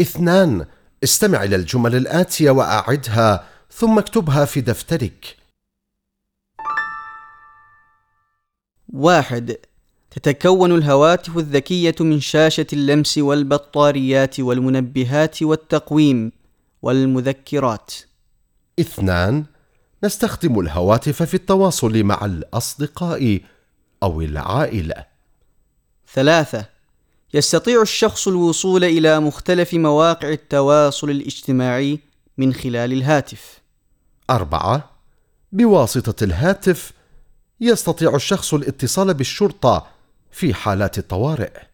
اثنان. استمع إلى الجمل الآتية وأعدها ثم اكتبها في دفترك. واحد. تتكون الهواتف الذكية من شاشة اللمس والبطاريات والمنبهات والتقويم والمذكرات. اثنان. نستخدم الهواتف في التواصل مع الأصدقاء أو العائلة. ثلاثة. يستطيع الشخص الوصول إلى مختلف مواقع التواصل الاجتماعي من خلال الهاتف. أربعة. بواسطة الهاتف يستطيع الشخص الاتصال بالشرطة في حالات الطوارئ.